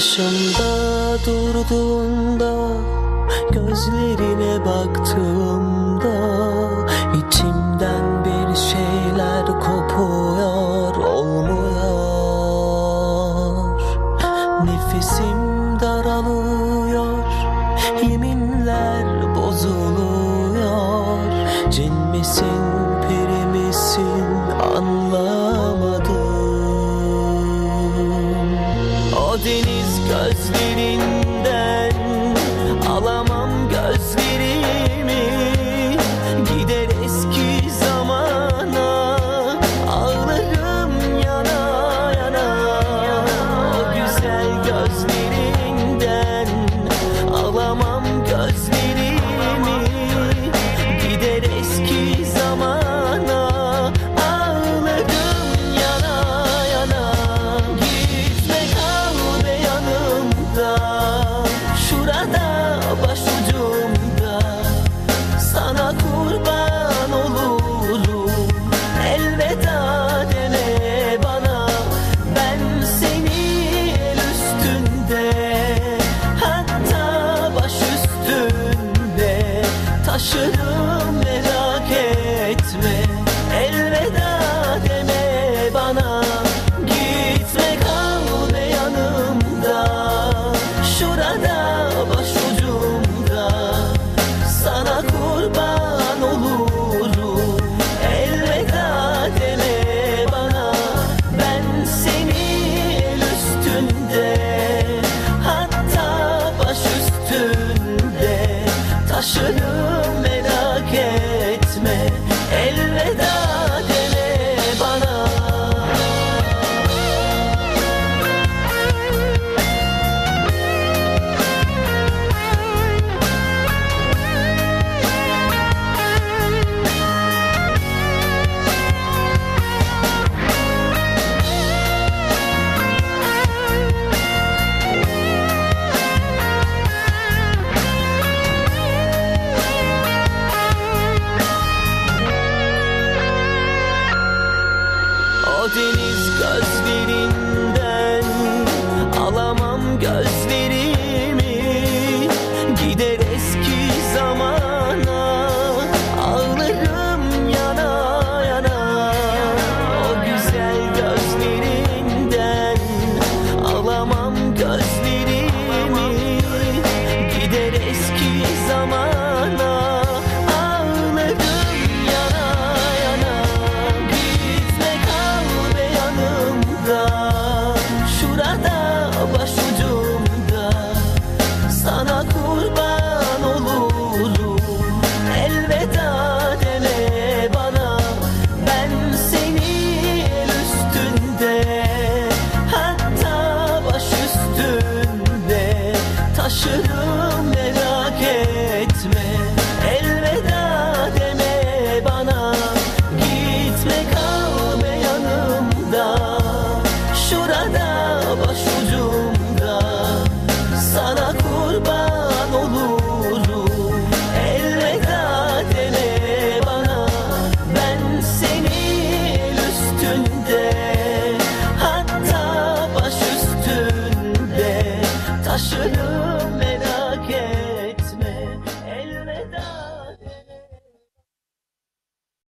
Karşımda durduğunda Gözlerine baktığımda içimden bir şeyler kopuyor Olmuyor. Nefesim daralıyor Yeminler bozuluyor. Cin gözlerinden Alamam gözlerimi. Gider eski zamana Ağlarım yana yana. O güzel gözlerinden Alamam gözlerimi. sana kurban Canım merak etme. Elveda O deniz gözlerin